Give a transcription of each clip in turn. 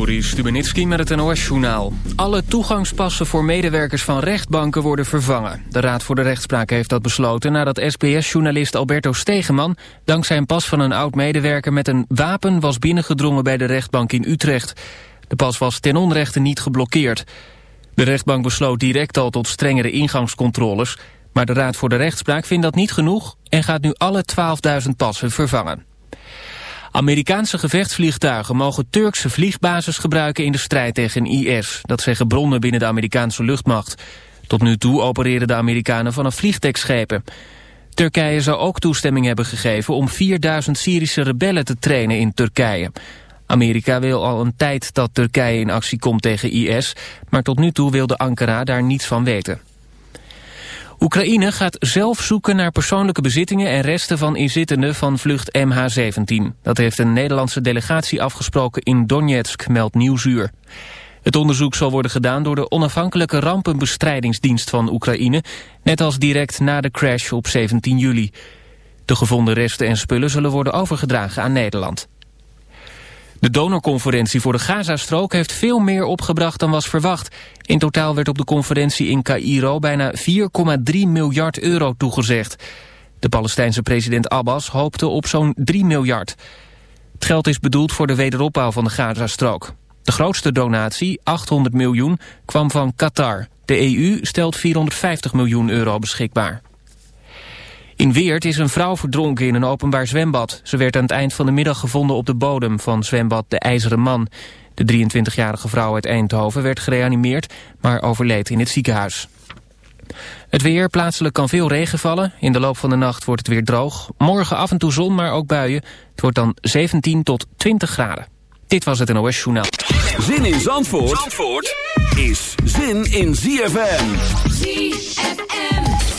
Juri Stubenitski met het NOS-journaal. Alle toegangspassen voor medewerkers van rechtbanken worden vervangen. De Raad voor de Rechtspraak heeft dat besloten nadat SBS-journalist Alberto Stegeman... dankzij een pas van een oud-medewerker met een wapen was binnengedrongen bij de rechtbank in Utrecht. De pas was ten onrechte niet geblokkeerd. De rechtbank besloot direct al tot strengere ingangscontroles... maar de Raad voor de Rechtspraak vindt dat niet genoeg... en gaat nu alle 12.000 passen vervangen. Amerikaanse gevechtsvliegtuigen mogen Turkse vliegbasis gebruiken in de strijd tegen IS. Dat zeggen bronnen binnen de Amerikaanse luchtmacht. Tot nu toe opereren de Amerikanen vanaf vliegdekschepen. Turkije zou ook toestemming hebben gegeven om 4000 Syrische rebellen te trainen in Turkije. Amerika wil al een tijd dat Turkije in actie komt tegen IS, maar tot nu toe wilde Ankara daar niets van weten. Oekraïne gaat zelf zoeken naar persoonlijke bezittingen en resten van inzittenden van vlucht MH17. Dat heeft een Nederlandse delegatie afgesproken in Donetsk, meldt Nieuwsuur. Het onderzoek zal worden gedaan door de onafhankelijke rampenbestrijdingsdienst van Oekraïne, net als direct na de crash op 17 juli. De gevonden resten en spullen zullen worden overgedragen aan Nederland. De donorconferentie voor de Gazastrook heeft veel meer opgebracht dan was verwacht. In totaal werd op de conferentie in Cairo bijna 4,3 miljard euro toegezegd. De Palestijnse president Abbas hoopte op zo'n 3 miljard. Het geld is bedoeld voor de wederopbouw van de Gazastrook. De grootste donatie, 800 miljoen, kwam van Qatar. De EU stelt 450 miljoen euro beschikbaar. In Weert is een vrouw verdronken in een openbaar zwembad. Ze werd aan het eind van de middag gevonden op de bodem van zwembad De IJzeren Man. De 23-jarige vrouw uit Eindhoven werd gereanimeerd, maar overleed in het ziekenhuis. Het weer, plaatselijk kan veel regen vallen. In de loop van de nacht wordt het weer droog. Morgen af en toe zon, maar ook buien. Het wordt dan 17 tot 20 graden. Dit was het NOS Journaal. Zin in Zandvoort, Zandvoort is zin in ZFM. ZFM.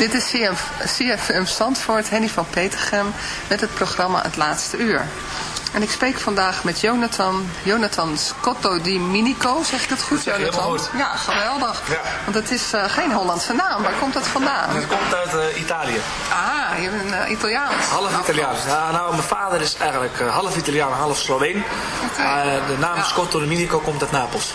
Dit is CFM Zandvoort, Henny van Petergem, met het programma Het Laatste Uur. En ik spreek vandaag met Jonathan, Jonathan Scotto di Minico, zeg ik dat goed, Jonathan? Goed. Ja, geweldig. Ja. Want het is uh, geen Hollandse naam, waar komt dat vandaan? Het komt uit uh, Italië. Ah, je bent uh, Italiaans. Half Italiaans. Ja, nou, mijn vader is eigenlijk half Italiaan, half Sloveen. Okay. de naam ja. Scotto di Minico komt uit Napels.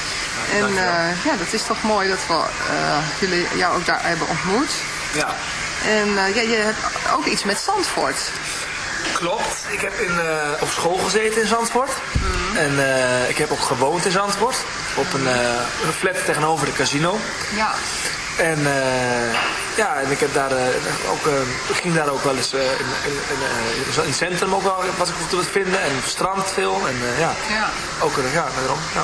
En uh, ja, dat is toch mooi dat we, uh, jullie jou ook daar hebben ontmoet. Ja. En uh, ja, je hebt ook iets met Zandvoort. Klopt. Ik heb in, op school gezeten in Zandvoort. Mm. En ik heb ook gewoond in Zandvoort. Op een, een flat tegenover de casino. Ja. En ja, en ik heb daar ook, ging daar ook wel eens in, in, in, het centrum ook wel was ik te vinden. En op het strand veel. En ja, ja. ook ja, daarom. Ja.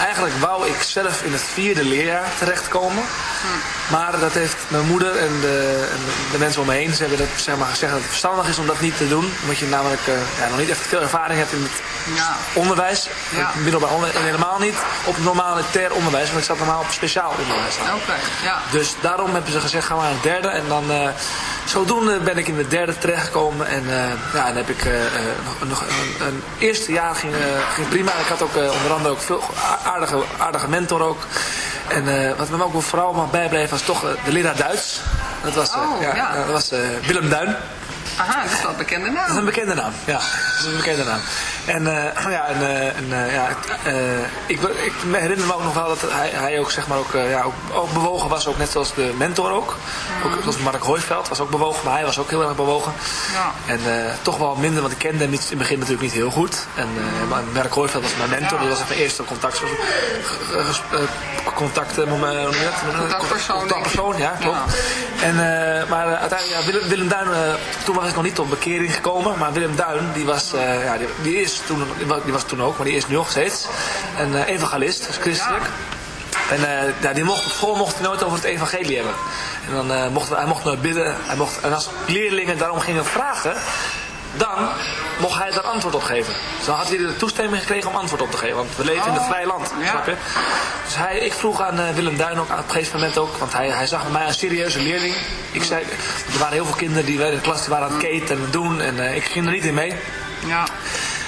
Eigenlijk wou ik zelf in het vierde leerjaar terechtkomen. Maar dat heeft mijn moeder en de, en de, mensen om me heen ze hebben dat, zeg maar, gezegd dat het verstandig is om dat niet te doen. Omdat je namelijk uh, ja, nog niet echt veel ervaring hebt in het ja. onderwijs. Ja. Middelbaar onderwijs. En helemaal niet op normaal ter onderwijs. Want ik zat normaal op speciaal onderwijs. Oké, ja. Dus daarom hebben ze gezegd, gaan we naar het derde. En dan... Uh, Zodoende ben ik in de derde terechtgekomen en uh, ja, dan heb ik uh, nog een, een, eerste jaar ging, ging prima. Ik had ook onder andere ook veel aardige, aardige mentor ook. En wat me ook vooral mag bijblijven was toch de leraar Duits. Dat was, oh, ja, ja. dat was Willem Duin. Aha, dat is wel een bekende naam. Dat is een bekende naam, ja. Dat is een bekende naam. En, uh, ja, en, en uh, ja, ik, ik herinner me ook nog wel dat hij, hij ook, zeg maar, ook, ja, ook, ook, bewogen was, ook net zoals de mentor ook. Ook zoals Mark Hooiveld was ook bewogen, maar hij was ook heel erg bewogen. Ja. En toch wel minder, want ik kende hem niet, in het begin natuurlijk niet heel goed. En Mark Hooiveld was mijn mentor, dat was mijn eerste contact. contact, contactpersoon. Contactpersoon, ja, klopt. Ja. En, maar uiteindelijk, ja, Willem, Willem Duin, toen was ik nog niet tot bekering gekomen, maar Willem Duin, die was, ja, die, die is toen, die was toen ook, maar die is nu nog steeds. Een uh, evangelist, dus christelijk. En uh, ja, die mocht, voor mocht hij nooit over het evangelie hebben. En dan uh, mocht, hij mocht nooit bidden. Hij mocht, en als leerlingen daarom gingen vragen, dan mocht hij daar antwoord op geven. Dus dan had hij de toestemming gekregen om antwoord op te geven. Want we leven in het oh, vrije land, ja. snap je? Dus hij, ik vroeg aan uh, Willem Duin ook aan het gegeven moment ook. Want hij, hij zag mij een serieuze leerling. Ik zei, er waren heel veel kinderen die in de klas die waren aan het keten en doen. En uh, ik ging er niet in mee. Ja.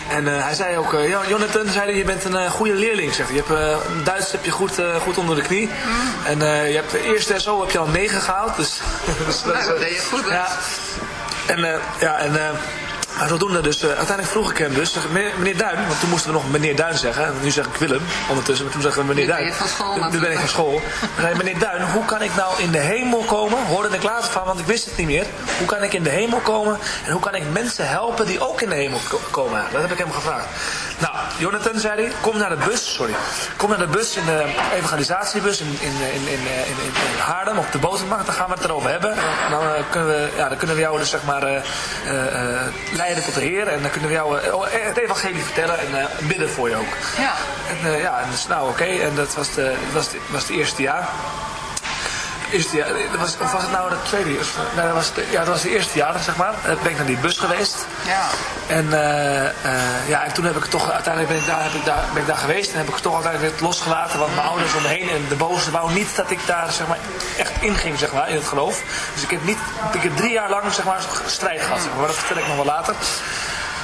En uh, hij zei ook, uh, Jonathan, zei hij, je bent een uh, goede leerling. Zegt. Je hebt, Duits heb je goed, goed onder de knie. Mm. En je hebt de eerste SO heb je al 9 gehaald. Dus, dus nou, dat deed je goed. Ja. En, ja, en maar zodoende dus, uh, uiteindelijk vroeg ik hem dus, meneer Duin, want toen moesten we nog meneer Duin zeggen, en nu zeg ik Willem ondertussen, maar toen zeggen we meneer Duin. Nu ben ik van school. Dan zei meneer Duin, hoe kan ik nou in de hemel komen? Hoorde ik later van, want ik wist het niet meer. Hoe kan ik in de hemel komen en hoe kan ik mensen helpen die ook in de hemel komen? Dat heb ik hem gevraagd. Nou, Jonathan zei hij, kom naar de bus, sorry. Kom naar de bus, in de evangelisatiebus in, in, in, in, in, in Haarlem, op de botermarkt, dan gaan we het erover hebben. Dan, uh, kunnen, we, ja, dan kunnen we jou dus zeg maar uh, uh, leiden tot de Heer. En dan kunnen we jou uh, het evangelie vertellen en bidden voor je ook. Ja. En ja, dus, nou oké. Okay. En dat was, de, was, de, was het eerste jaar. Eerste jaar, was, of was het nou het tweede jaar? Nee, dat was, de, ja, dat was het eerste jaar, zeg maar. Toen ben ik naar die bus geweest. Ja. En, uh, ja, en toen heb ik toch, uiteindelijk ben ik, daar, heb ik daar, ben ik daar geweest. En heb ik toch uiteindelijk weer losgelaten. Want mijn ouders om me heen en de boze wou niet dat ik daar zeg maar, echt inging zeg maar, in het geloof. Dus ik heb, niet, ik heb drie jaar lang zeg maar, strijd gehad. Zeg maar. Dat vertel ik nog wel later.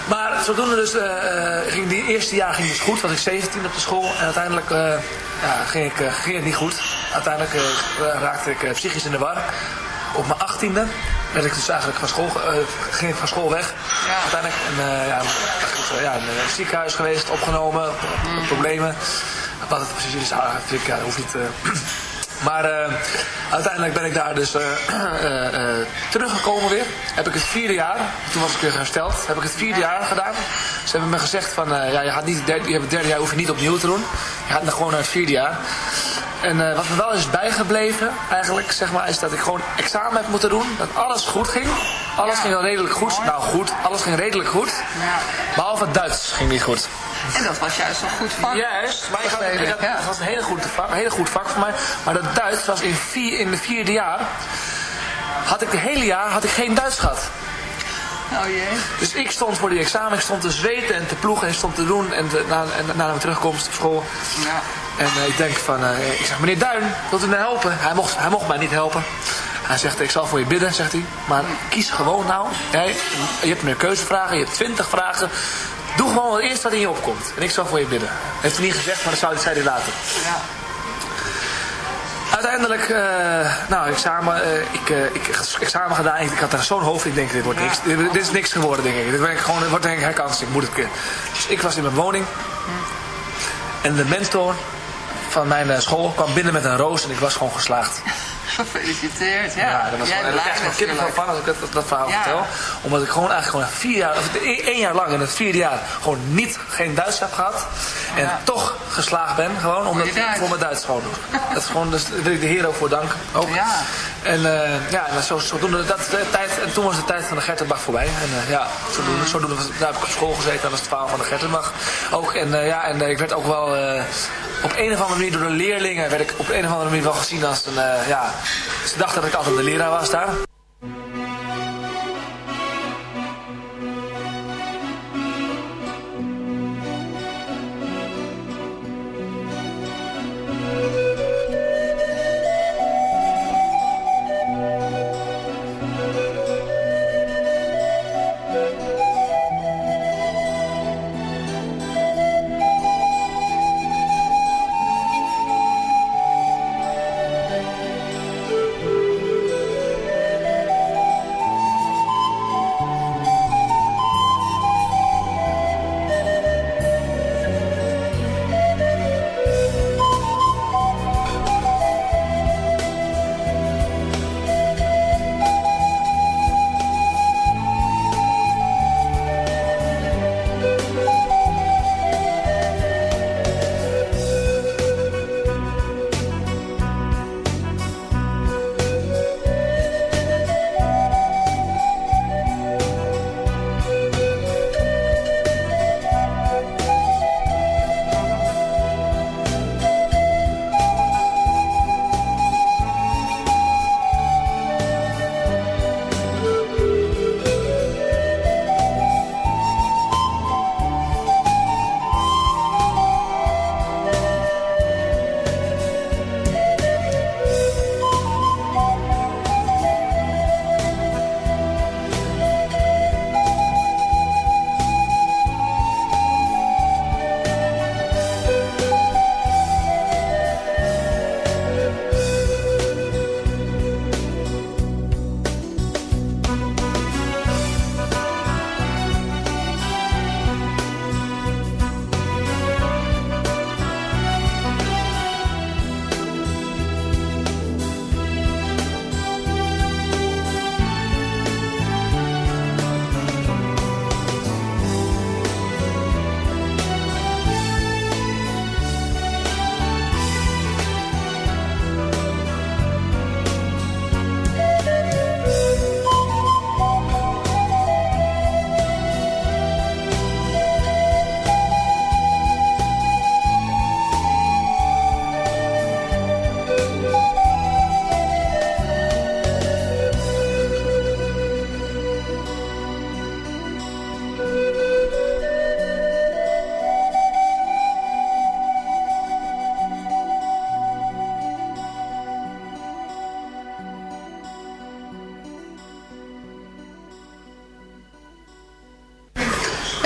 Maar zodoende dus, uh, ging die eerste jaar ging dus goed. Was ik 17 op de school. En uiteindelijk uh, ja, ging, ik, ging het niet goed. Uiteindelijk raakte ik psychisch in de war. Op mijn achttiende werd ik dus eigenlijk van school, ging ik van school weg. Ja. Uiteindelijk en, ja, ja, in een ziekenhuis geweest, opgenomen, mm. problemen. Wat het precies is, ah, ja, dat hoeft niet... Maar uh, uiteindelijk ben ik daar dus uh, uh, teruggekomen weer. Heb ik het vierde jaar, toen was ik weer hersteld, heb ik het vierde jaar gedaan. Ze hebben me gezegd van, ja, je, gaat niet het derde, je hebt het derde jaar hoef je niet opnieuw te doen. Je gaat dan gewoon naar het vierde jaar. En wat me wel is bijgebleven eigenlijk, zeg maar, is dat ik gewoon examen heb moeten doen. Dat alles goed ging. Alles ging wel redelijk goed. Nou goed, alles ging redelijk goed. Ja. Behalve het Duits ging niet goed. En dat was juist een goed vak. Juist, maar ik had, ik had, dat was een hele goed vak, een hele goed vak voor mij. Maar dat Duits was in, vier, in de vierde jaar, had ik de hele jaar had ik geen Duits gehad. Oh jee. Dus ik stond voor die examen, ik stond te zweten en te ploegen en stond te doen. En, na, en na mijn terugkomst op school. Ja. En uh, ik denk van, uh, ik zeg, meneer Duin, wilt u mij helpen? Hij mocht, hij mocht mij niet helpen. Hij zegt, ik zal voor je bidden, zegt hij. Maar kies gewoon nou. Jij, je hebt meer keuzevragen, je hebt twintig vragen. Doe gewoon het eerste wat in je opkomt. En ik zal voor je bidden. Heeft hij niet gezegd, maar dat zei hij later. Ja. Uiteindelijk, uh, nou, examen, uh, ik, uh, ik examen gedaan. Ik had daar zo'n hoofd. Ik denk, dit wordt niks. Dit, dit, is niks geworden, denk ik. Dit wordt gewoon, wordt denk ik herkansing. Moet het Dus ik was in mijn woning. En de mentor van mijn school kwam binnen met een roos en ik was gewoon geslaagd. Gefeliciteerd, ja. ja dat was Jij gewoon, echt kippen van als ik dat, dat verhaal vertel. Omdat ik gewoon eigenlijk gewoon vier jaar, of één jaar lang in het vierde jaar gewoon niet, geen Duits heb gehad. En toch geslaagd ben, gewoon omdat ik voor mijn Duits gewoon doe. dat is gewoon, dus daar wil ik de Heer ook voor danken. Ook. Ja. En uh, ja, en zo, zodoende, dat de tijd, en toen was de tijd van de Gertenbach voorbij. En uh, ja, zodoende, mm. zodoende, daar heb ik op school gezeten, dat was het verhaal van de Gertenbach. Ook, en uh, ja, en ik werd ook wel op een of andere manier door de leerlingen, werd ik op een of andere manier wel gezien als een, ja, ze dachten dat ik altijd de leraar was daar.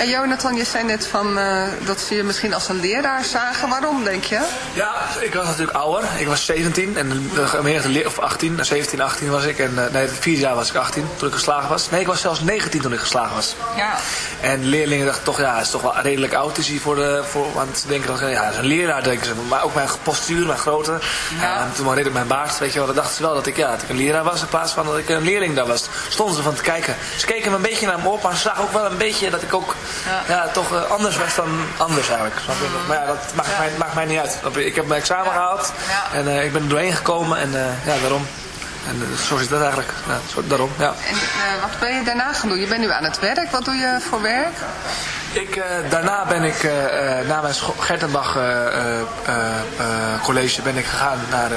Jonathan, je zei net van, uh, dat ze je misschien als een leraar zagen. Waarom, denk je? Ja, ik was natuurlijk ouder. Ik was 17 en uh, of 18, 17, 18 was ik. En uh, nee, vier jaar was ik 18 toen ik geslagen was. Nee, ik was zelfs 19 toen ik geslagen was. Ja. En leerlingen dachten toch, ja, het is toch wel redelijk oud is hij voor de, voor, want ze denken dan, ja, is een leraar, denken ze. Maar ook mijn postuur, mijn grootte. Ja. en toen maar redelijk mijn baard, weet je wel. Dan dachten ze wel dat ik, ja, dat ik een leraar was in plaats van dat ik een leerling daar was. Stonden ze van te kijken. Ze keken me een beetje naar me op, maar ze zagen ook wel een beetje dat ik ook ja. toch uh, anders was dan anders eigenlijk. Mm. Maar ja, dat maakt, Mij, maakt mij niet uit. Ik heb mijn examen gehaald en uh, ik ben er doorheen gekomen en uh, ja, daarom. En zo zit dat eigenlijk. Ja, zo, daarom, ja. En wat ben je daarna gaan doen? Je bent nu aan het werk. Wat doe je voor werk? Ik, daarna ben ik, na mijn Gertenbach college, ben ik gegaan naar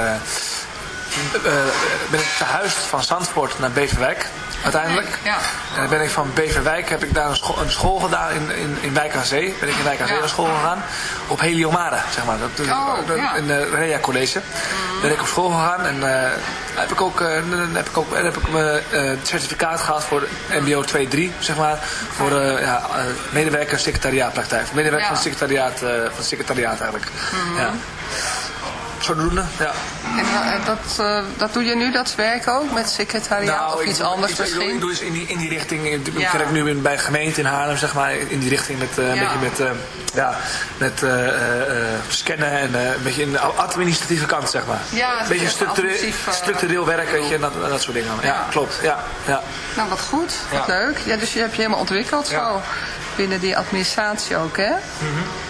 ben ik verhuisd van Zandvoort naar Beverwijk uiteindelijk. Ja. En dan ben ik van Beverwijk, heb ik daar een school, een school gedaan in, in, in Wijk aan Zee. Ben ik in Wijk aan Zee naar school gegaan. Op Heliomare, zeg maar. Dat, oh, ja. In de Rea College. Mm. Ben ik op school gegaan en uh, heb ik ook, uh, heb ik ook heb ik mijn uh, certificaat gehad voor MBO 2-3, zeg maar. Voor ja, medewerker secretariaatpraktijk. Medewerker van, secretariaat, van secretariaat eigenlijk. Mm. Ja zodoende, ja. En eh, dat, uh, dat doe je nu, dat werk ook, met secretariaat nou, of iets anders misschien? Ik, doe dus in die, in die richting, ik ja. werk nu bij gemeente in Haarlem, zeg maar, in die richting met, uh, ja. een beetje met, ja, met scannen en een beetje in de administratieve kant, zeg maar. Ja, een beetje structureel, structureel werk, weet je, en dat, dat soort dingen. Ja, klopt, ja, ja. Nou, wat goed, wat leuk. Ja, dus je hebt je helemaal ontwikkeld zo, binnen die administratie ook, hè? Mm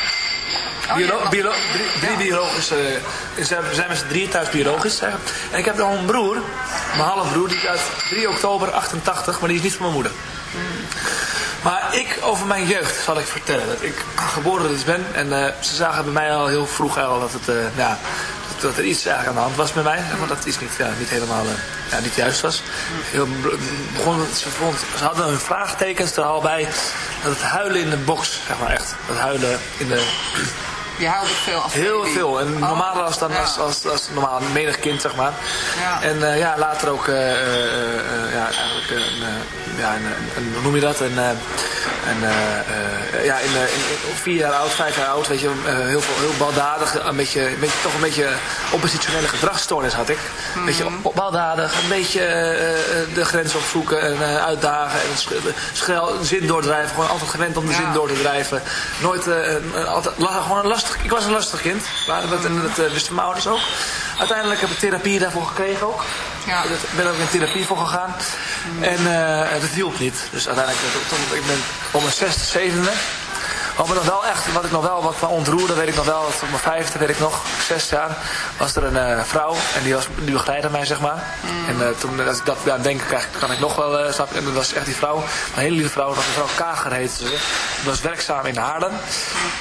Oh, biolo biolo drie, drie biologische... we zijn met z'n drieën thuis biologisch. Hè. En ik heb nog een broer, mijn halfbroer, die is uit 3 oktober 88, maar die is niet van mijn moeder. Maar ik, over mijn jeugd, zal ik vertellen. Dat ik geboren dus ben. En uh, ze zagen bij mij al heel vroeg al dat, het, uh, ja, dat, er iets aan de hand was met mij. Maar dat iets niet, ja, niet helemaal ja, niet juist was. Heel, begon, ze, vond, ze hadden hun vraagtekens er al bij. Dat het huilen in de box, zeg maar echt. Dat huilen in de je huilde veel als Heel veel. En oh, normaal als, dan, als, als, als, normaal menig kind, zeg maar. Ja. En uh, ja, later ook, uh, uh, ja, eigenlijk, ja, een, een, hoe noem je dat? Een, en ja, in, in, vier jaar oud, vijf jaar oud, weet je, heel, veel, heel baldadig, een beetje, een beetje, toch een beetje oppositionele gedragsstoornis had ik. Een beetje mhm. baldadig, een beetje de grens opzoeken en uitdagen en schel, zin doordrijven. Gewoon altijd gewend om de zin door te drijven. Nooit, altijd, gewoon lastig ik was een lastig kind. Maar dat, dat uh, wisten mijn ouders ook. Uiteindelijk heb ik therapie daarvoor gekregen ook. Ja. Ik ben ook in therapie voor gegaan. En uh, dat hielp niet. Dus uiteindelijk, ik ben om mijn zesde, zevende wat, me nog wel echt, wat ik nog wel wat van ontroerde, weet ik nog wel, op mijn vijfde, weet ik nog, zes jaar, was er een uh, vrouw en die, was, die begeleidde mij, zeg maar. Mm. En uh, toen, als ik dat aan denk, krijg, kan ik nog wel, uh, snap En dat was echt die vrouw, een hele lieve vrouw, dat was mevrouw Kager heette ze. Die was werkzaam in Haarlem.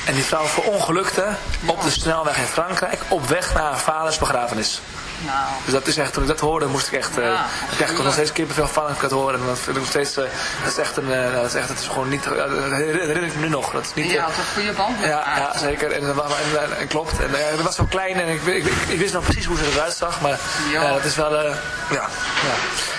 En die vrouw verongelukte op de snelweg in Frankrijk, op weg naar haar vaders begrafenis. Nou. Dus dat is echt, toen ik dat hoorde, moest ik echt, uh, ja, ik krijg ik nog steeds kippenvel van als ik dat. En dat vind ik nog steeds, uh, dat is echt een, uh, dat is echt, het is gewoon niet, dat herinner ik me nu nog. Dat is niet, ja, toch goede band ja, ja, zeker. En, en, en, en klopt. En uh, dat was zo klein en ik, ik, ik, ik, wist nog precies hoe ze eruit zag, maar ja. dat is wel, ja, ja.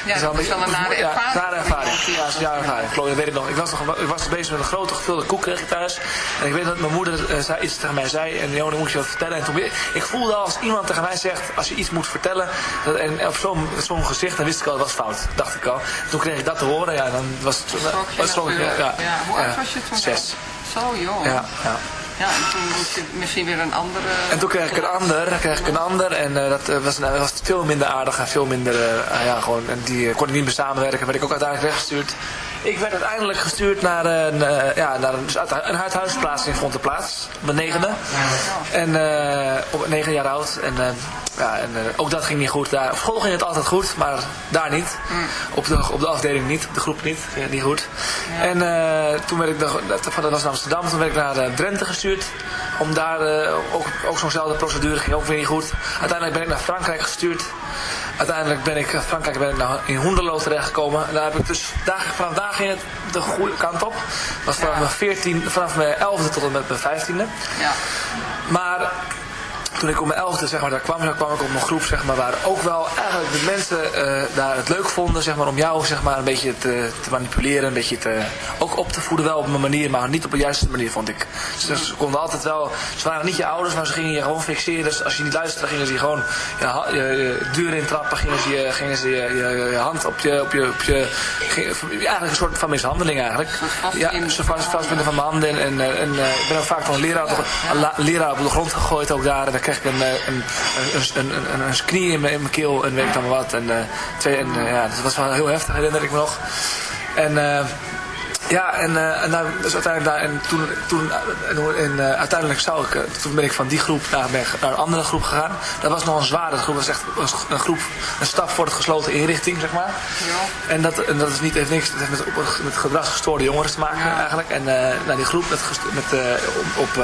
Ja, dat is wel een nare ervaring. Nare ervaring. Ja, dat is een ervaring. Klopt, dat weet ik nog. Ik was, nog, ik was bezig met een grote gevulde koek kreeg ik thuis. En ik weet dat mijn moeder uh, zei, iets tegen mij zei. En Jona, moet je wat vertellen. En toen, ik voelde als iemand tegen mij zegt, als je iets moet vertellen. En op zo'n gezicht, dan wist ik al, dat was fout. Dacht ik al. Toen kreeg ik dat te horen. Ja, dan was het... Was ja, ja, ja. Hoe oud was je toen? Zes. Zo jong. Ja, ja. Ja, en toen moest je misschien weer een andere... En toen kreeg ik een ander, kreeg ik een ander en uh, dat uh, was, uh, was veel minder aardig en veel minder, ah ja, gewoon, en die kon ik niet meer samenwerken, werd ik ook uiteindelijk weggestuurd. Ik werd uiteindelijk gestuurd naar een, ja, naar een, een huishuisplaats in Frontenplaats, op mijn negende. En op negen jaar oud. En ja, en uh, ook dat ging niet goed. Daar, op school ging het altijd goed, maar daar niet. Mm. Op, de, op de afdeling niet, op de groep niet. Niet goed. Ja. En uh, toen werd ik, dat was in Amsterdam, toen werd ik naar uh, Drenthe gestuurd. Om daar ook, ook zo'nzelfde procedure, ging ook weer niet goed. Uiteindelijk ben ik naar Frankrijk gestuurd. Uiteindelijk ben ik Frankrijk ben ik naar, in Hoenderloo terechtgekomen. En daar heb ik dus, daar, vanaf daar ging het de goede kant op. Dat was vanaf, ja. mijn 14, vanaf mijn 11e tot en met mijn 15e. Ja. Maar toen ik om mijn elfde zeg maar, daar kwam, dan kwam ik op een groep zeg maar, waar ook wel eigenlijk de mensen uh, daar het leuk vonden zeg maar, om jou zeg maar, een beetje te, te, manipuleren, een beetje te, ook op te voeden wel op een manier, maar niet op de juiste manier vond ik. Ze, ze konden altijd wel, ze waren niet je ouders, maar ze gingen je gewoon fixeren. Dus als je niet luisterde, gingen ze je gewoon ja, je, je deur intrappen, gingen ze, je, gingen ze je, je, hand op je, op je, op je eigenlijk een soort van mishandeling eigenlijk. Ja, ze vast, vastbinden van mijn handen en, en, en ik ben ook vaak van een leraar, een leraar op de grond gegooid ook daar. En kreeg ik een, een, een, een, een, knie in mijn, in mijn keel en weet ik dan wat. En, uh, twee, en uh, ja, dat was wel heel heftig, herinner ik me nog. En... Uh, ja, en, uh, en nou, dus uiteindelijk daar, en toen, toen en, uh, uiteindelijk zou ik, toen ben ik van die groep naar, naar een andere groep gegaan. Dat was nog een zware groep, dat was echt een groep, een stap voor het gesloten inrichting, zeg maar. Ja. En, dat, en dat is niet, heeft niks, dat heeft met, met gedragsgestoorde jongeren te maken ja. eigenlijk. En uh, nou, die groep met, met, op, op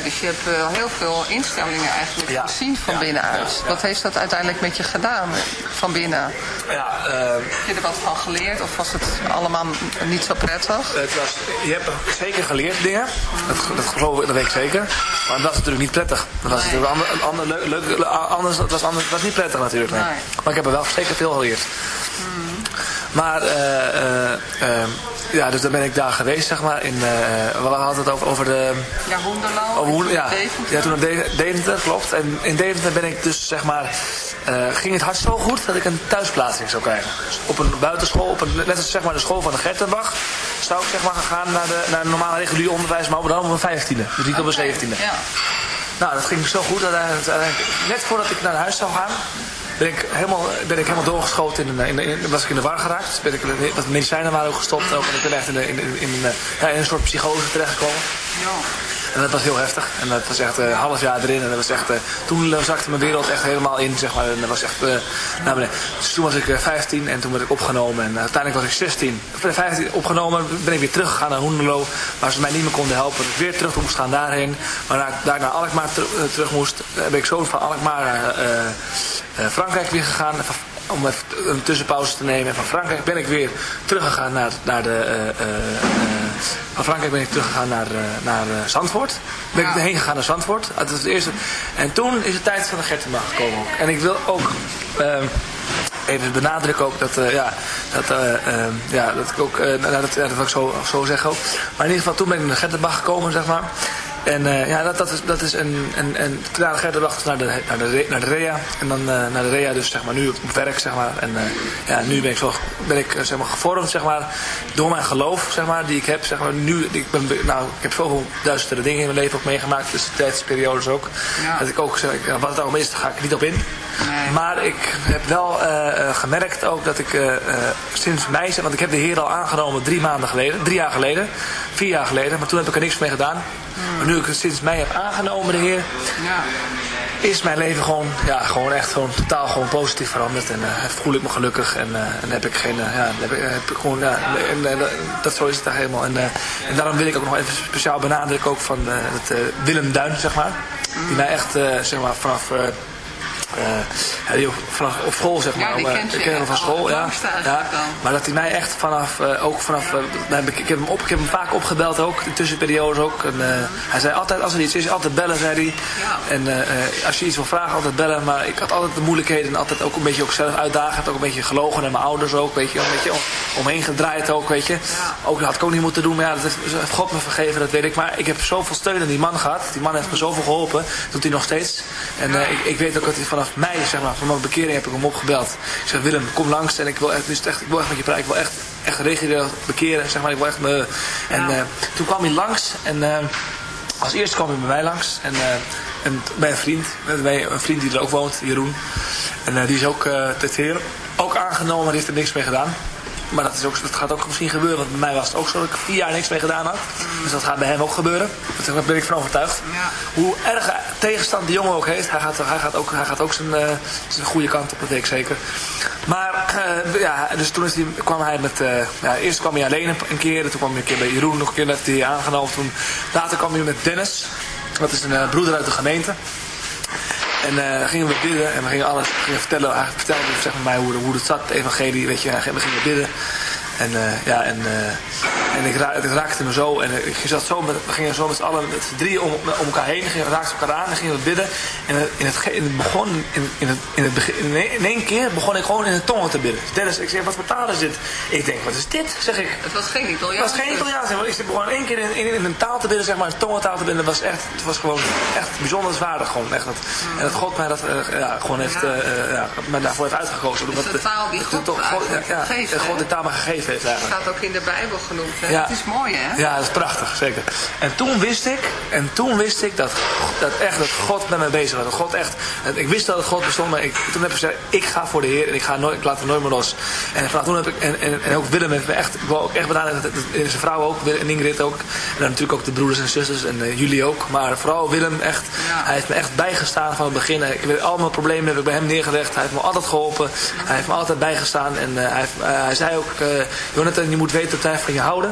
Dus je hebt uh, heel veel instellingen eigenlijk ja. gezien van binnenuit. Ja. Wat heeft dat uiteindelijk met je gedaan van binnen? Ja, uh, heb je er wat van geleerd of was het allemaal niet zo prettig? Het was, je hebt zeker geleerd dingen, dat, dat geloof ik, dat weet ik zeker. Maar dat was natuurlijk niet prettig. Dat was nee. natuurlijk ander, ander, leuk, leuk, anders, dat was, anders, was niet prettig natuurlijk. Nee. Maar ik heb er wel zeker veel geleerd. Maar uh, ja, dus dan ben ik daar geweest, zeg maar. In, uh, we hadden het over, over de... Ja, Hoenderlo. Over ja, ja, toen naar Deventer, klopt. En in Deventer ben ik dus, zeg maar... Ging het hart zo goed dat ik een thuisplaatsing zou krijgen. Dus op een buitenschool, op een, net als zeg maar de school van de Gertenbach, zou ik zeg maar gaan naar, de, naar normale regulier onderwijs, maar dan op een vijftiende. Dus niet op een zeventiende. Ja. Nou, dat ging zo goed dat net voordat ik naar huis zou gaan, ben ik helemaal, ben ik helemaal doorgeschoten. In, in, in, was ik in de war geraakt. Ben ik, wat medicijnen waren ook gestopt. Ook, en ik ben echt in, in, in, een soort psychose terechtgekomen. Ja. En dat was heel heftig. En dat was echt een uh, half jaar erin. En dat was echt, uh, toen zakte mijn wereld echt helemaal in, zeg maar. En dat was echt uh, naar beneden. Dus toen was ik 15 en toen werd ik opgenomen. En uiteindelijk was ik 16. 15 opgenomen, ben ik weer teruggegaan naar Hoenderlo. Waar ze mij niet meer konden helpen. Ik weer terug moest gaan daarheen. Maar daar naar Alkmaar ter, terug moest, ben ik zo van Alkmaar naar Frankrijk weer gegaan om even een tussenpauze te nemen. En van Frankrijk ben ik weer teruggegaan naar, naar de... Uh, uh, van Frankrijk ben ik teruggegaan naar, naar Zandvoort. Ben ik heen gegaan naar Zandvoort. Dat is het eerste. En toen is de tijd van de Gertenbach gekomen ook. En ik wil ook ehm, even benadrukken ook dat, uh, ja, dat, uh, uh, ja, dat ik ook, nou, dat, ja, dat wil ik zo, zo zeggen ook. Maar in ieder geval toen ben ik naar Gertenbach gekomen, zeg maar. En uh, ja, dat, dat, is, dat is een, een, een knale gerderwacht naar de, naar, de, naar de REA. En dan uh, naar de REA dus zeg maar nu op werk zeg maar. En uh, ja, nu ben ik, zo, ben ik zeg maar gevormd zeg maar door mijn geloof zeg maar die ik heb zeg maar. Nu, ik, ben, nou, ik heb zoveel duizenden dingen in mijn leven ook meegemaakt. Dus de tijdsperiodes ook. Ja. Dat ik ook zeg, wat het allemaal is, daar ga ik niet op in. Nee. Maar ik heb wel gemerkt ook dat ik sinds mei, want ik heb de Heer al aangenomen drie maanden geleden, drie jaar geleden, vier jaar geleden. Maar toen heb ik er niks mee gedaan. Maar nu ik het sinds mij heb aangenomen, de Heer, ja. is mijn leven gewoon, ja, gewoon echt gewoon totaal gewoon positief veranderd. En uh, voel ik me gelukkig en, uh, en heb ik geen, uh, ja, heb ik, heb ik gewoon, ja, en, dat zo is het daar helemaal. En, en daarom wil ik ook nog even speciaal benadrukken ook van het Willem Duin, zeg maar. Die mij echt, zeg maar, vanaf uh, ja, vanaf op school zeg maar. Ja, ik ken hem van school, ja. ja. Maar dat hij mij echt vanaf, uh, ook vanaf, uh, ik, ik, heb hem op, ik heb hem vaak opgebeld ook, in tussenperiodes ook. En, hij zei altijd, als er iets is, altijd bellen, zei hij. En als je iets wil vragen, altijd bellen. Maar ik had altijd de moeilijkheden en altijd ook een beetje ook zelf uitdagend. Ook een beetje gelogen naar mijn ouders ook, weet je. Een beetje om, omheen gedraaid ook, weet je. Ook dat had ik ook niet moeten doen, maar ja, dat heeft God me vergeven, dat weet ik. Maar ik heb zoveel steun aan die man gehad. Die man heeft me zoveel geholpen, dat doet hij nog steeds. En ik, ik weet ook dat hij vanaf vanaf mei, zeg maar, van mijn bekering heb ik hem opgebeld. Ik zeg, Willem, kom langs en ik wil echt, dus echt, ik wil echt met je praten. Ik wil echt, echt bekeren, zeg maar. Ik wil echt me... En uh, toen kwam hij langs en uh, als eerste kwam hij bij mij langs. En, uh, en bij een vriend, bij een vriend die er ook woont, Jeroen. En die is ook uh, heer ook aangenomen, maar heeft er niks mee gedaan. Maar dat, is ook, dat gaat ook misschien gebeuren. Want bij mij was het ook zo dat ik vier jaar niks mee gedaan had. Dus dat gaat bij hem ook gebeuren. Daar ben ik van overtuigd. Ja. Hoe erg tegenstand die jongen ook heeft, hij gaat, hij gaat ook, hij gaat ook zijn, zijn goede kant op, dat weet ik zeker. Maar ja, dus toen is die, kwam hij met, ja, eerst kwam hij alleen een, keer, toen kwam hij een keer bij Jeroen, nog een keer heeft hij aangenomen. Toen, later kwam hij met Dennis, dat is een broeder uit de gemeente. En uh, gingen we bidden en we gingen alles vertellen. Hij vertelde zeg maar, mij hoe, hoe het zat, het evangelie, weet je. En we gingen bidden. En, ja, en, en ik ra het raakte me zo. En ik zat zo met, we gingen zo met z'n allen, met z'n drieën om, om elkaar heen. We raakten elkaar aan en gingen we bidden. En in het, in het begon, in, in, het, in, het begin, in één keer begon ik gewoon in de tongen te bidden. Dennis, ik zeg, wat voor taal is dit? Ik denk, wat is dit? Zeg ik. Het was geen Italiaans. Het was geen Italiaans. Want ik begon één keer in, in, in, een taal te bidden, zeg maar, een tongentaal te bidden. Dat was echt, het was gewoon echt bijzonder zwaardig. Gewoon, echt, dat, mm. En dat God mij dat uh, ja, gewoon heeft, ja. Uh, ja, mij daarvoor heeft uitgekozen. Dus de taal die God, God, ja, geeft, God de taal maar gegeven heeft eigenlijk. Het staat ook in de Bijbel genoemd. Hè? Ja. Het is mooi, hè? Ja, dat is prachtig, zeker. En toen wist ik, en toen wist ik dat, dat echt dat God met mij bezig was. Dat God echt, ik wist dat het God bestond, maar ik, toen heb ik gezegd, ik ga voor de Heer en ik, ga nooit, ik laat hem nooit meer los. En vanaf toen heb ik, en, en, en ook Willem heeft me echt, ik wil ook echt en zijn vrouw ook, en Ingrid ook. En dan natuurlijk ook de broeders en zusters en uh, jullie ook. Maar vooral Willem, echt, ja. hij heeft me echt bijgestaan van het begin. Ik weet, al mijn problemen heb ik bij hem neergelegd. Hij heeft me altijd geholpen. Hij heeft me altijd bijgestaan. En uh, hij, uh, hij zei ook, Jonathan, je moet weten dat wij van je houden.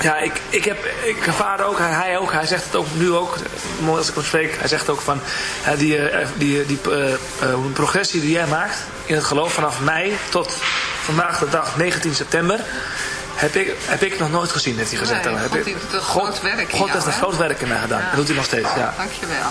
Ja, ik, ik, heb, ik ervaar ook, hij ook, hij zegt het ook nu ook, mooi als ik hem spreek, hij zegt ook van die, eh, die, die uh, uh, progressie die jij maakt in het geloof vanaf mei tot vandaag de dag 19 september, heb ik, heb ik nog nooit gezien, heeft hij gezegd. Nee, God heeft een groot werk God heeft een groot werk in mij gedaan, ja. dat doet hij nog steeds. Ja. Dankjewel.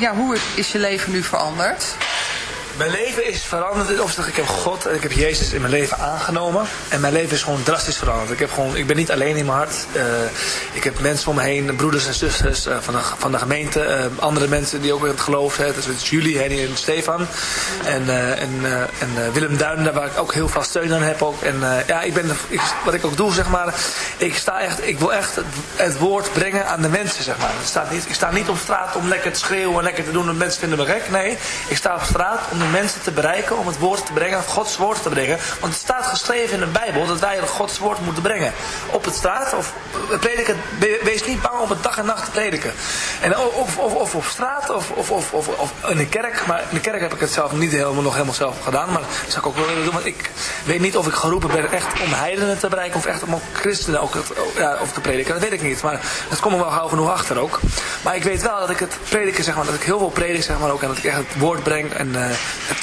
ja, hoe is je leven nu veranderd? Mijn leven is veranderd. Of ik heb God en ik heb Jezus in mijn leven aangenomen. En mijn leven is gewoon drastisch veranderd. Ik, heb gewoon, ik ben niet alleen in mijn hart. Uh, ik heb mensen om me heen, broeders en zusters uh, van, de, van de gemeente. Uh, andere mensen die ook in het geloof zijn. Dus is Julie, Henny en Stefan. En, en, en Willem Duinen, waar ik ook heel veel steun aan heb. Ook. En ja, ik ben, ik, wat ik ook doe, zeg maar. Ik, sta echt, ik wil echt het, woord brengen aan de mensen, zeg maar. Het staat niet, ik sta niet op straat om lekker te schreeuwen en lekker te doen. En mensen vinden me gek. Nee, ik sta op straat om mensen te bereiken, om het woord te brengen, Gods woord te brengen. Want het staat geschreven in de Bijbel dat wij Gods woord moeten brengen. Op het straat, of prediken, wees niet het dag en nacht prediken. En of, of, of op straat, of, of, of, of, in de kerk. Maar in de kerk heb ik het zelf niet helemaal, nog helemaal zelf gedaan. Maar dat zou ik ook wel willen doen. Want ik weet niet of ik geroepen ben echt om heidenen te bereiken, of echt om christenen ook ja, of te prediken. Dat weet ik niet. Maar dat kom ik wel gauw genoeg achter ook. Maar ik weet wel dat ik het prediken, zeg maar, dat ik heel veel predik, zeg maar ook. En dat ik echt het woord breng en uh,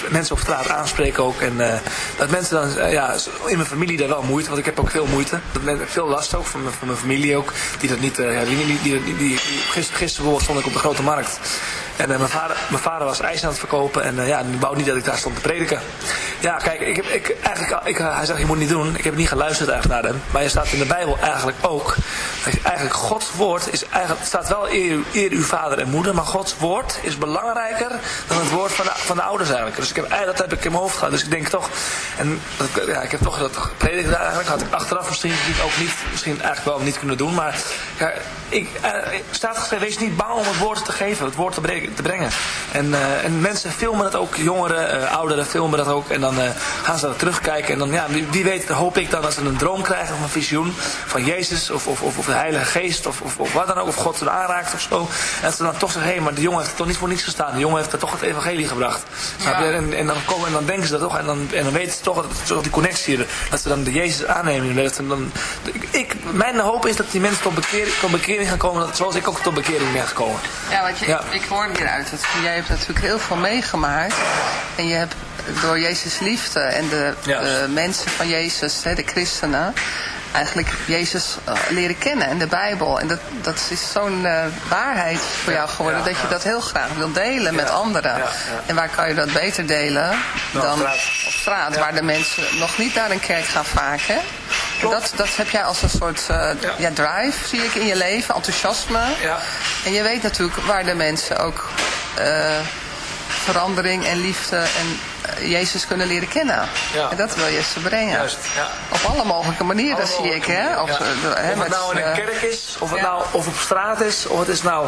mensen op straat aanspreken ook. En uh, dat mensen dan, uh, ja, in mijn familie daar wel moeite, want ik heb ook veel moeite. Dat veel last ook van mijn, mijn familie ook. Die dat niet, ja, die, die, die, die, gisteren, gisteren stond ik op de grote markt. En mijn, vader, mijn vader was ijs aan het verkopen en ja, die wou niet dat ik daar stond te prediken. Ja, kijk, ik heb, ik, eigenlijk, ik, hij zegt, je moet niet doen. Ik heb niet geluisterd eigenlijk naar hem. Maar je staat in de Bijbel eigenlijk ook. Eigenlijk Gods woord is eigenlijk, staat wel eer, eer uw vader en moeder. Maar Gods woord is belangrijker dan het woord van de, van de ouders eigenlijk. Dus ik heb, dat heb ik in mijn hoofd gehad. Dus ik denk toch, en ja, ik heb toch dat gepredikt eigenlijk. Had ik achteraf misschien ook niet, misschien eigenlijk wel niet kunnen doen. Maar ik, uh, staat geschreven, wees niet bang om het woord te geven, het woord te, brengen. Te brengen. En, uh, en mensen filmen dat ook, jongeren, uh, ouderen filmen dat ook. En dan gaan ze dat terugkijken. En dan, ja, wie, wie, weet, hoop ik dan dat ze een droom krijgen of een visioen van Jezus of, of, of, of de Heilige Geest of, of, of wat dan ook. Of God ze aanraakt of zo. En ze dan toch zeggen, hé, hey, maar de jongen heeft er toch niet voor niets gestaan. De jongen heeft er toch het evangelie gebracht. Ja. En, en, dan komen, en dan denken ze dat toch. En dan, en dan weten ze toch dat, die connectie, dat ze dan de Jezus aannemen. Dat dan, ik, mijn hoop is dat die mensen tot bekering, tot bekering gaan komen, zoals ik ook tot bekering ben gekomen. Ja, want je, ik, ik hoor hieruit dat jij hebt natuurlijk heel veel meegemaakt. En je hebt door Jezus liefde en de, de mensen van Jezus, hè, de christenen, eigenlijk Jezus uh, leren kennen en de Bijbel. En dat, dat is zo'n uh, waarheid voor jou geworden dat je dat heel graag wil delen met anderen. En waar kan je dat beter delen dan op straat, waar de mensen nog niet naar een kerk gaan vaak. Hè? Dat, dat heb jij als een soort uh, ja. drive, zie ik in je leven, enthousiasme. En je weet natuurlijk waar de mensen ook verandering en liefde en eh, Jezus kunnen leren kennen. Ja. En dat wil je ze brengen. Juist, ja. Op alle mogelijke manieren zie ik. Hè? Of, ja. hè, of het nou in een kerk is, of het nou of op straat is, of het is nou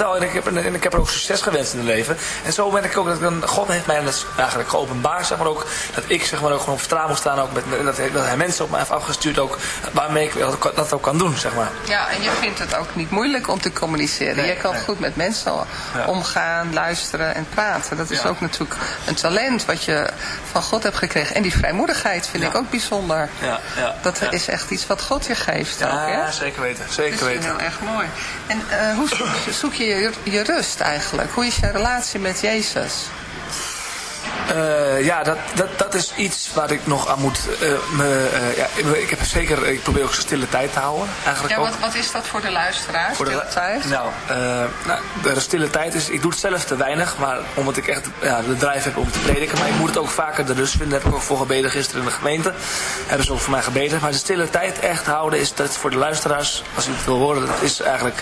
al, en ik, heb, en ik heb er ook succes gewenst in het leven. En zo ben ik ook, dat dan, God heeft mij eigenlijk geopenbaard, zeg maar ook, dat ik zeg maar ook gewoon op vertrouwen moet staan. Ook met, dat, hij, dat hij mensen op mij heeft afgestuurd ook, waarmee ik dat ook kan doen, zeg maar. Ja, en je vindt het ook niet moeilijk om te communiceren. je kan goed met mensen omgaan, luisteren en praten. Dat is ook natuurlijk een talent wat je van God hebt gekregen. En die vrijmoedigheid vind ik ook bijzonder. Ja, ja, dat is echt iets wat God je geeft. Ja, ook, zeker weten. Zeker dat is weten. heel erg mooi. En uh, hoe zoek je, je je rust eigenlijk? Hoe is je relatie met Jezus? Uh, ja, dat, dat, dat is iets waar ik nog aan moet... Uh, me, uh, ja, ik, heb zeker, ik probeer ook stille tijd te houden. Eigenlijk ja, wat, wat is dat voor de luisteraar, voor stille de, tijd? Nou, nou, de stille tijd is... Ik doe het zelf te weinig, maar omdat ik echt ja, de drijf heb om te prediken. Maar ik moet het ook vaker de rust vinden. Daar heb ik ook voor gebeden gisteren in de gemeente. Hebben ze ook voor mij gebeden. Maar de stille tijd echt houden is dat voor de luisteraars, als u het wil horen, dat is eigenlijk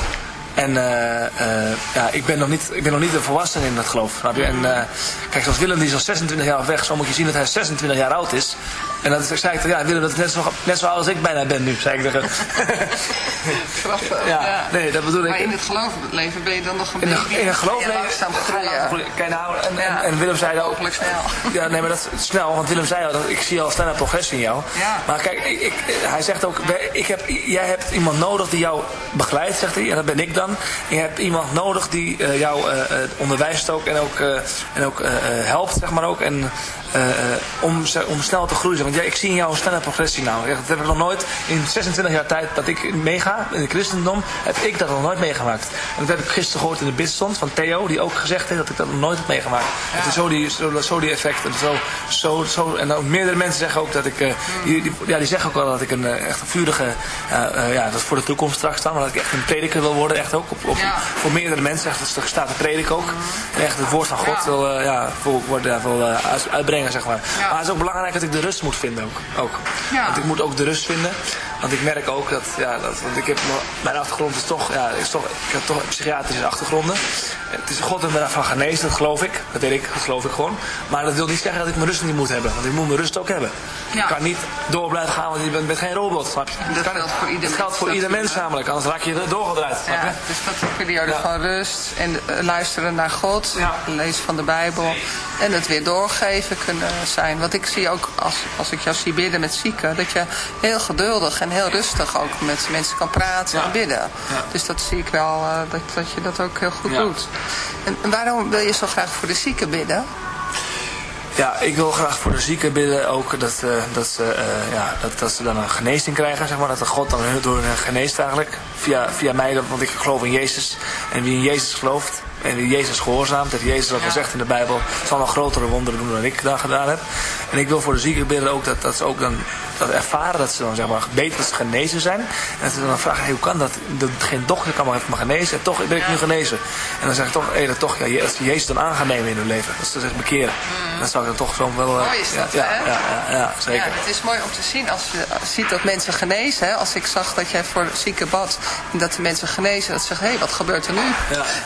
En uh, uh, ja, ik ben nog niet, ik ben nog niet een volwassene in dat geloof. En uh, kijk, zoals Willem die is al 26 jaar weg, zo moet je zien dat hij 26 jaar oud is. En dat is, zei ik, ja, Willem, dat is net zo, net zo oud als ik bijna ben nu, zei ik tegen Grappig. Ja, ja, nee, dat bedoel ik. Maar in het geloofleven ben je dan nog een beetje... In het geloofleven? Kijk nou, en, en, en, Willem zei ook... snel. Ja, nee, maar dat is snel, want Willem zei al, dat, ik zie al snelle progressie in jou. Ja. Maar kijk, ik, ik, hij zegt ook, ik heb, jij hebt iemand nodig die jou begeleidt, zegt hij, en dat ben ik dan. je hebt iemand nodig die uh, jou uh, onderwijst ook en ook, uh, en ook helpt, zeg maar ook. En om, om snel te groeien. Want ja, ik zie in jou een snelle progressie nou. Dat heb ik nog nooit in 26 jaar tijd dat ik meega in het christendom, heb ik dat nog nooit meegemaakt. En dat heb ik gisteren gehoord in de bidstond van Theo, die ook gezegd heeft dat ik dat nog nooit heb meegemaakt. Ja. Het is zo die, zo, zo die effecten. Zo, zo, zo, en ook meerdere mensen zeggen ook dat ik, uh, die, die, ja, die zeggen ook wel dat ik een echt een vurige, ja, dat is voor de toekomst straks staan, maar dat ik echt een prediker wil worden, echt ook. Op, op, ja. Voor meerdere mensen, echt, er staat de predik ook. En echt het woord van God wil, ja, wil, worden, wil uitbrengen, zeg maar. Maar het is ook belangrijk dat ik de rust moet vinden ook. ook. Want ik moet ook de rust vinden. Want ik merk ook dat, ja, dat want ik heb, mijn achtergrond is toch, ja, is toch, ik heb toch psychiatrische achtergronden. Het is God en van genezen, dat geloof ik. Dat weet ik, dat geloof ik gewoon. Maar dat wil niet zeggen dat ik mijn rust niet moet hebben. Want ik moet mijn rust ook hebben. Ja. Ik kan niet door blijven gaan, want je bent, bent geen robot, snap je? Dat, geldt voor ieder, dat geldt voor ieder mens namelijk, anders raak je doorgedraaid. Ja, dus dat is een periode van rust en uh, luisteren naar God, ja. lezen van de Bijbel en het weer doorgeven kunnen zijn. Want ik zie ook, als, als ik jou zie bidden met zieken, dat je heel geduldig en heel rustig ook met mensen kan praten ja. en bidden. Ja. Dus dat zie ik wel, uh, dat, dat je dat ook heel goed doet. En, en waarom wil je zo graag voor de zieken bidden? Ja, ik wil graag voor de zieken bidden ook dat, uh, dat, ze, uh, ja, dat, dat ze dan een genezing krijgen, zeg maar. Dat de God dan door hen geneest eigenlijk. Via, via mij, want ik geloof in Jezus. En wie in Jezus gelooft, en wie Jezus gehoorzaamt, dat Jezus ook gezegd in de Bijbel, zal nog grotere wonderen doen dan ik dan gedaan heb. En ik wil voor de zieken bidden ook dat, dat ze ook dan dat ervaren, dat ze dan zeg maar beter genezen zijn. En dat ze dan vragen, hey, hoe kan dat? dat? Geen dokter kan maar even me genezen en toch ben ik nu genezen. En dan zeg ik toch, hey, dat toch, ja, als je Jezus dan aan gaan nemen in hun leven, dat ze zich bekeren. Mm. Dan zou ik dan toch zo wel... Uh, mooi is dat, ja, hè? Ja, ja, ja, zeker. Ja, het is mooi om te zien als je ziet dat mensen genezen. Hè? Als ik zag dat jij voor zieken bad en dat de mensen genezen, dat ze zeggen, hé, hey, wat gebeurt er nu?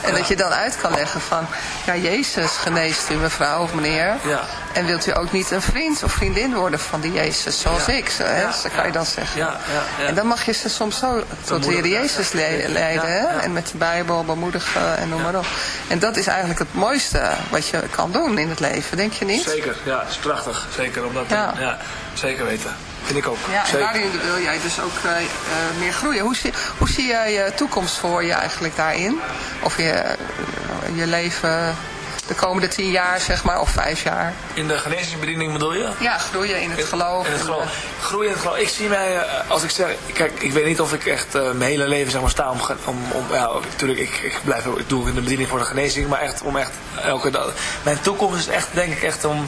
En dat je dan uit kan leggen van, ja, Jezus geneest u mevrouw of meneer. Ja. En wilt u ook niet een vriend of vriendin worden van die Jezus, zoals ik, hè? Ja, dat kan je dan zeggen. Ja, ja, En dan mag je ze soms zo tot de Heer Jezus leiden, hè? En met de Bijbel bemoedigen en noem maar op. En dat is eigenlijk het mooiste wat je kan doen in het leven, denk je niet? Zeker, ja, het is prachtig. Zeker, omdat, ja. zeker weten. Vind ik ook. Ja, en daarin wil jij dus ook uh, meer groeien. Hoe zie, hoe zie jij je toekomst voor je eigenlijk daarin? Of je, je leven de komende tien jaar, zeg maar, of vijf jaar. In de genezingsbediening bedoel je? Ja, groeien in het geloof. In het geloof. Groeien in het geloof. Ik zie mij, eh, als ik zeg, kijk, ik weet niet of ik echt uh, mijn hele leven zeg maar sta om, om, om ja, natuurlijk, ik, ik blijf, ik doe in de bediening voor de genezing, maar echt om echt elke dag. Mijn toekomst is echt, denk ik, echt om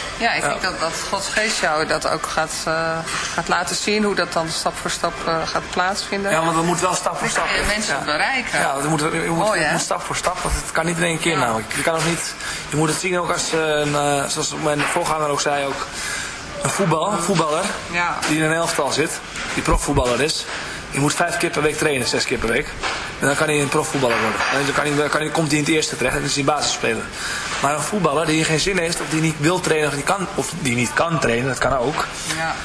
Ja, ik denk dat, dat Gods geest jou dat ook gaat, uh, gaat laten zien. Hoe dat dan stap voor stap uh, gaat plaatsvinden. Ja, want we moeten wel stap voor stap. Je mensen ja. bereiken. Ja, we moeten, je moet, stap voor stap. Want het kan niet in één keer namelijk. Je kan ook niet... Je moet het zien ook als, uh, een, zoals mijn voorganger ook zei ook... Een voetbal, voetballer ja. die in een elftal zit. Die profvoetballer is. Je moet vijf keer per week trainen, zes keer per week. En dan kan hij een profvoetballer worden. En dan, kan hij, dan kan hij, komt hij in het eerste terecht en dan is hij basisspeler. Maar een voetballer die geen zin heeft, of die niet wil trainen, of die, kan, of die niet kan trainen, dat kan ook. Ja.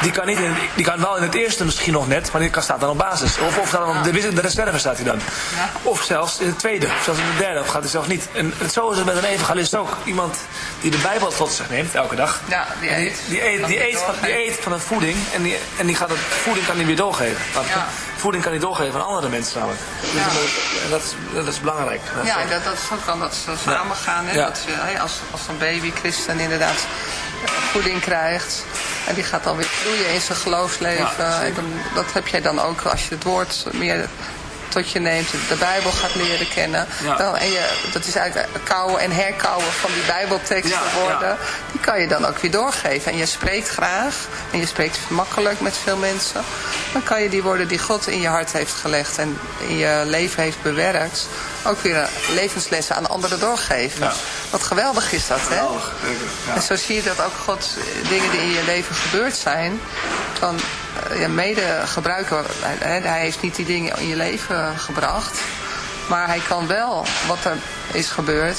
Die kan, niet in, die kan wel in het eerste misschien nog net, maar die kan, staat dan op basis. Of, of dan op de, de reserve staat hij dan. Ja. Of zelfs in het tweede, of zelfs in de derde, of gaat hij zelfs niet. En zo is het met een evangelist ook. Iemand die de Bijbel tot zich neemt, elke dag. Ja, die eet. Die, eet, die, eet, van, die eet van het voeding en die, en die gaat het voeding kan hij weer doorgeven. Ja. Voeding kan hij doorgeven aan andere mensen namelijk. Ja. en dat is, dat is belangrijk. Dat ja, dat, dat, zo kan dat samen gaan. Hè? Dat je, als, als een baby christen inderdaad voeding krijgt. En die gaat dan weer groeien in zijn geloofsleven. en dat heb jij dan ook als je het woord meer tot je neemt, de Bijbel gaat leren kennen. Dan, en je, dat is eigenlijk kouwen en herkouwen van die Bijbelteksten worden. Die kan je dan ook weer doorgeven. En je spreekt graag en je spreekt makkelijk met veel mensen. Dan kan je die woorden die God in je hart heeft gelegd en in je leven heeft bewerkt, ook weer levenslessen aan anderen doorgeven. Wat geweldig is dat, hè? En zo zie je dat ook God dingen die in je leven gebeurd zijn, eh, ja, mede gebruiken. Hij heeft niet die dingen in je leven gebracht. Maar hij kan wel wat er is gebeurd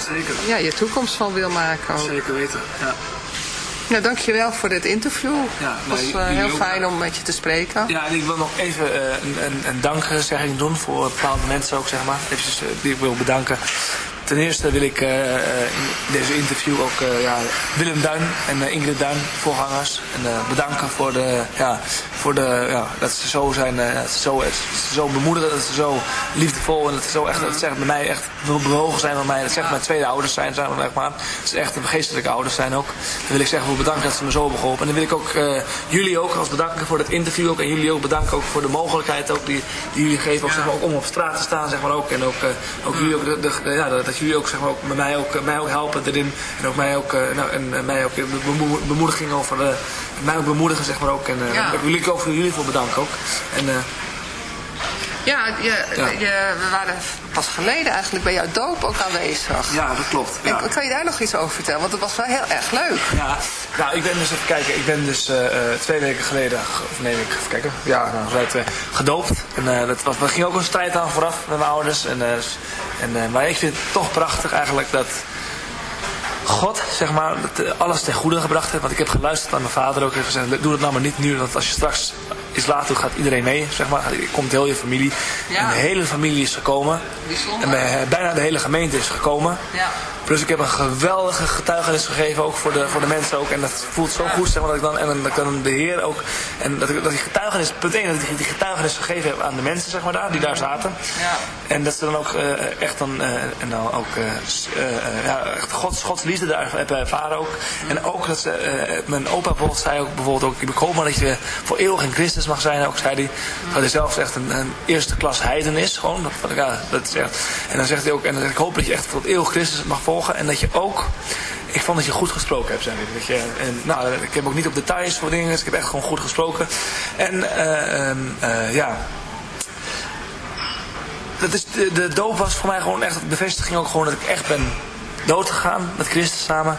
zeker. Ja, je toekomst van wil maken ook. Zeker weten, ja. Nou, dankjewel voor dit interview. Ja, het was uh, heel fijn om met je te spreken. Ja, en ik wil nog even uh, een, een, een dankzegging doen voor bepaalde mensen ook, zeg maar. Even, uh, die ik wil bedanken. Ten eerste wil ik in deze interview ook ja, Willem Duin en Ingrid Duin, voorgangers, en, bedanken voor, de, ja, voor de, ja, dat ze zo zijn, dat ze zo, zo bemoedigen, dat ze zo liefdevol en dat ze zo echt, dat zegt bij mij echt bewogen zijn van mij. Dat zegt mijn tweede ouders zijn, we, maar. Dat ze echt geestelijke ouders zijn ook. Dan wil ik zeggen voor bedanken dat ze me zo hebben geholpen. En dan wil ik ook jullie ook als bedanken voor het interview ook. En jullie ook bedanken ook voor de mogelijkheid ook die, die jullie geven ook, zeg maar, ook om op straat te staan zeg maar ook. En ook, ook jullie ook de, de, ja, dat jullie ook, zeg maar, ook, mij, ook, mij ook helpen erin. En ook mij ook, uh, nou, en, mij ook bemoediging over, uh, mij ook bemoedigen zeg maar ook. En uh, ja. Ik ik voor jullie voor bedanken ook. En, ja, je, Je, we waren pas geleden eigenlijk bij jouw doop ook aanwezig. Ja, dat klopt. Ja. kan je daar nog iets over vertellen? Want het was wel heel erg leuk. Ja, nou, ik ben dus even kijken. Ik ben dus uh, twee weken geleden, of nee, ik even kijken. Ja, nou, werd, uh, gedoopt. En uh, dat, was, dat ging ook een strijd aan vooraf met mijn ouders. En, en, maar ik vind het toch prachtig eigenlijk dat God, zeg maar, alles ten goede gebracht heeft. Want ik heb geluisterd aan mijn vader ook. Heeft gezegd, doe het nou maar niet nu. Want als je straks is later gaat iedereen mee. Zeg maar. Komt heel je familie. En de hele familie is gekomen. En bijna de hele gemeente is gekomen. Ja. Plus ik heb een geweldige getuigenis gegeven, ook voor de, voor de mensen ook. En dat voelt zo goed, zeg maar, dat ik dan, en dat ik dan de Heer ook, en dat ik dat die getuigenis, punt 1, dat ik die getuigenis gegeven heb aan de mensen, zeg maar, daar, die daar zaten. Ja. En dat ze dan ook uh, echt dan, uh, en dan ook, uh, ja, echt Gods, Gods liefde daar hebben ervaren ook. En ook dat ze, mijn opa bijvoorbeeld zei ook, bijvoorbeeld ook, ik hoop maar dat je voor eeuwig in Christus mag zijn, ook zei hij, dat hij zelfs echt een, een eerste klas heiden is, gewoon, dat, en dan zegt hij ook, en ik hoop dat je echt tot eeuwig Christus mag volgen en dat je ook... Ik vond dat je goed gesproken hebt, zei Dat je, en, nou, ik heb ook niet op details voor dingen, dus ik heb echt gewoon goed gesproken. En uh, ja... Dat is, de, de doop was voor mij gewoon echt de bevestiging ook gewoon dat ik echt ben doodgegaan met Christus samen.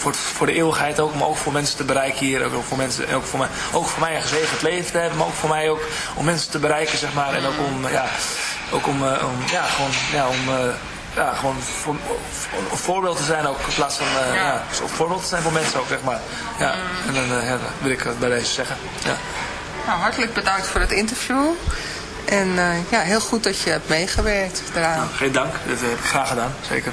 voor, voor de eeuwigheid ook, maar ook voor mensen te bereiken hier. Ook voor, mensen, ook voor, mij, ook voor mij een gezegend leven te hebben, maar ook voor mij ook om mensen te bereiken, zeg maar. En ook om, ja, ook om, uh, om ja, gewoon, ja, om, uh, ja, gewoon voor, een voorbeeld te zijn ook in plaats van, uh, ja. ja een voorbeeld te zijn voor mensen ook, zeg maar. Ja, en dan ja, wil ik bij deze zeggen. Ja. Nou, hartelijk bedankt voor het interview. En ja, heel goed dat je hebt meegewerkt daaraan. Nou, geen dank, dat heb ik graag gedaan, zeker.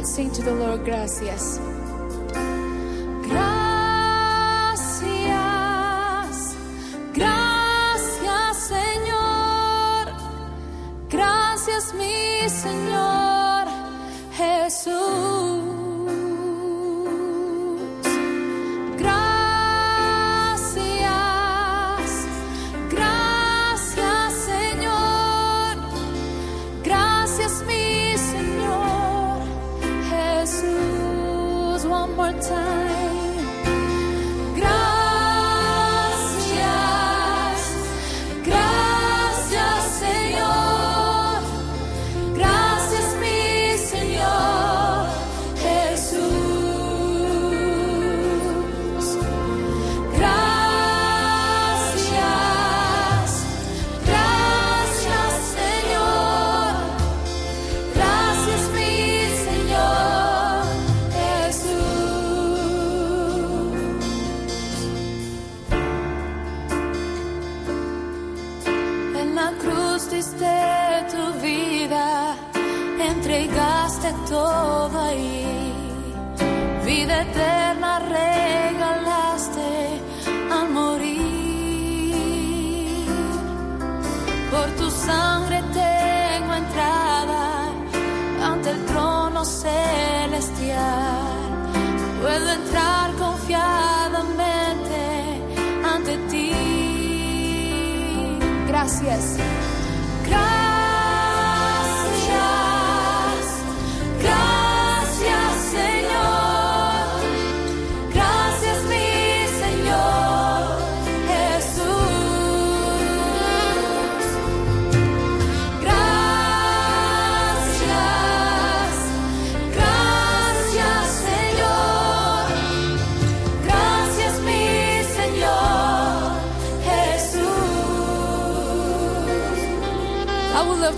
Let's sing to the Lord, gracias. Gracias, gracias Señor, gracias mi Señor. Gracias.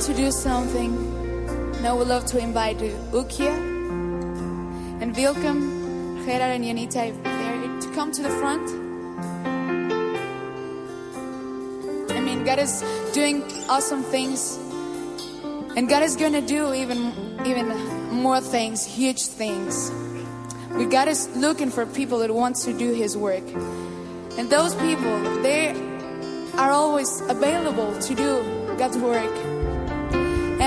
To do something, and I would love to invite Ukia and Wilkem, Gerard and there to come to the front. I mean, God is doing awesome things, and God is going to do even even more things, huge things. We God is looking for people that want to do His work, and those people they are always available to do God's work.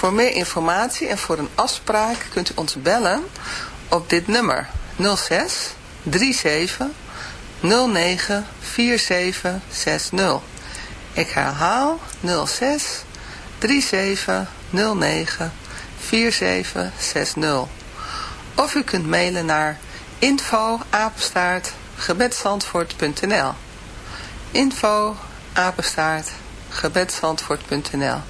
Voor meer informatie en voor een afspraak kunt u ons bellen op dit nummer 06 37 09 47 60. Ik herhaal 06 37 09 47 60. Of u kunt mailen naar info apenstaart gebedsandvoort.nl info apenstaart gebedsandvoort.nl